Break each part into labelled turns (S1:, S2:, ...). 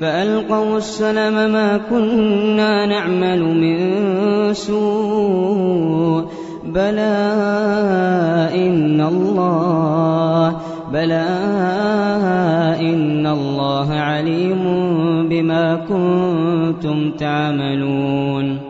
S1: فألقوا السلم ما كنا نعمل من سوء. بلى إن الله بلى إن الله عليم بما كنتم تعملون.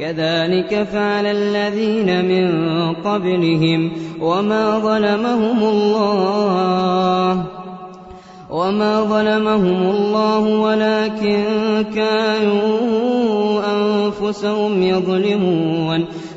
S1: كذلك فعل الذين من قبلهم وما ظلمهم الله. وما ظلمهم الله ولكن كانوا أنفسهم يظلمون.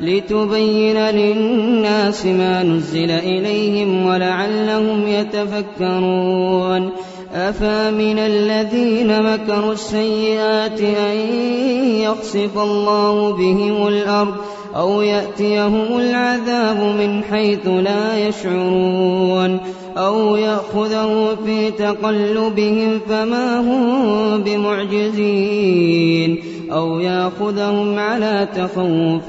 S1: لتبين للناس ما نزل إليهم ولعلهم يتفكرون. أفامن الذين مكروا السيئات أن يخسف الله بهم الأرض أو يأتيهم العذاب من حيث لا يشعرون أو يأخذه في تقلبهم فما هم بمعجزين. أو يأخذهم على تخوف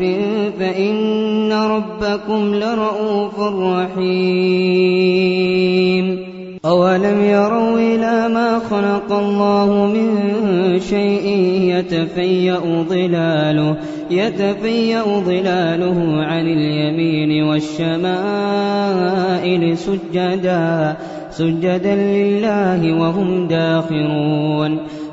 S1: فإن ربكم لرءوف رحيم. أولم يروا إلى ما خلق الله من شيء يتفيأ ظلاله يتفيأ ظلاله عن اليمين والشمائل سجدا سجدا لله وهم داخرون.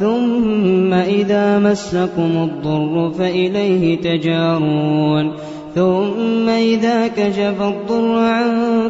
S1: ثم إذا مسكم الضر فإليه تجارون. ثم إذا كشف الضر عنكم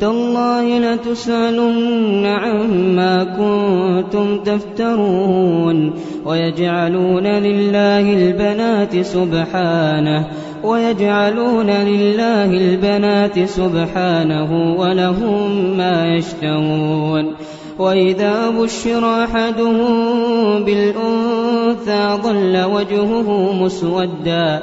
S1: تالله لتسألن عما كنتم تفترون ويجعلون لله البنات سبحانه ويجعلون لله البنات سبحانه ولهم ما يشتهون وإذا بشر أحدهم بالأنثى ظل وجهه مسودا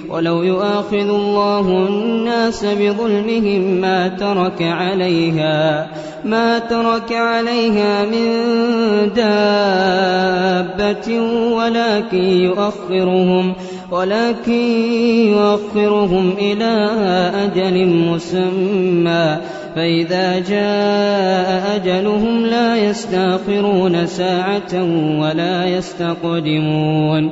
S1: ولو يؤاخذ الله الناس بظلمهم ما ترك عليها ما ترك عليها من دابة ولكن يؤخرهم ولكن يؤخرهم إلى أجل مسمى. فإذا جاء أجلهم لا يستأخرون ساعة ولا يستقدمون.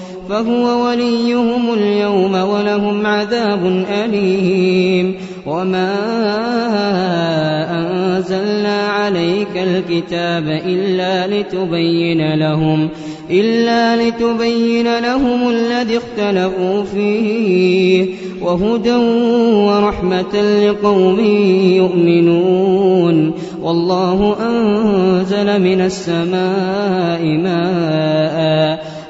S1: فهو وليهم اليوم ولهم عذاب أليم. وما أنزلنا عليك الكتاب إلا لتبين لهم إلا لتبين لهم الذي اختلفوا فيه. وهدى ورحمة لقوم يؤمنون. والله أنزل من السماء ماء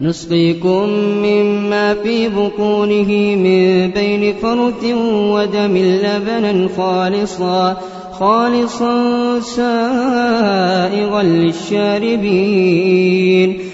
S1: نسقيكم مما في بطونه من بين فرث ودم لبنا خالصا خالصا سائغا للشاربين.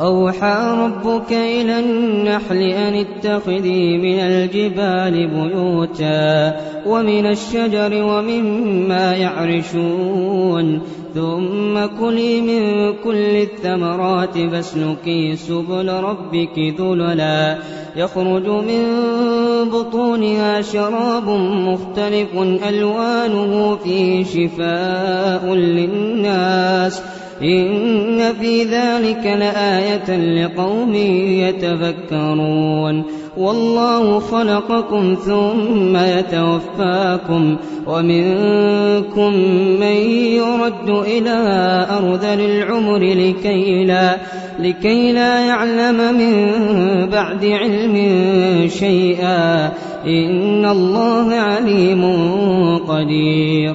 S1: وأوحى ربك إلى النحل أن اتخذي من الجبال بيوتا ومن الشجر ومما يعرشون ثم كلي من كل الثمرات فاسلكي سبل ربك ذللا يخرج من بطونها شراب مختلف ألوانه فيه شفاء للناس إن في ذلك لآية لقوم يتفكرون. والله خلقكم ثم يتوفاكم ومنكم من يرد إلى أرذل العمر لكي لا, لكي لا يعلم من بعد علم شيئا. إن الله عليم قدير.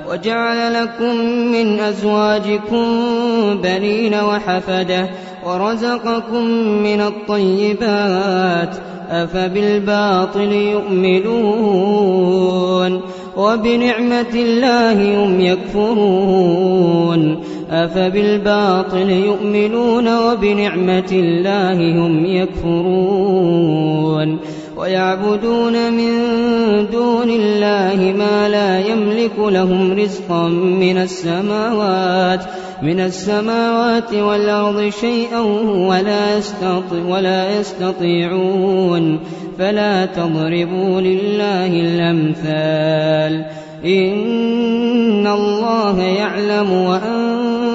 S1: وجعل لكم من أزواجكم بنين وحفدة ورزقكم من الطيبات أفبالباطل يؤمنون وبنعمة الله هم يكفرون أفبالباطل يؤمنون وبنعمة الله هم يكفرون ويعبدون من دون الله ما لا يملك لهم رزقا من السماوات من السماوات والأرض شيئا ولا, ولا يستطيعون. فلا تضربوا لله الأمثال. إن الله يعلم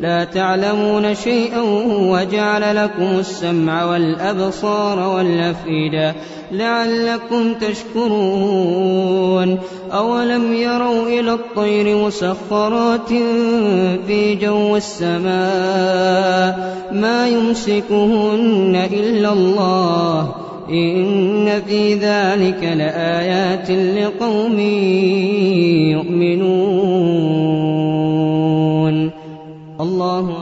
S1: لا تعلمون شيئا وجعل لكم السمع والأبصار والأفئدة لعلكم تشكرون. أولم يروا إلى الطير مسخرات في جو السماء ما يمسكهن إلا الله. إن في ذلك لآيات لقوم يؤمنون. الله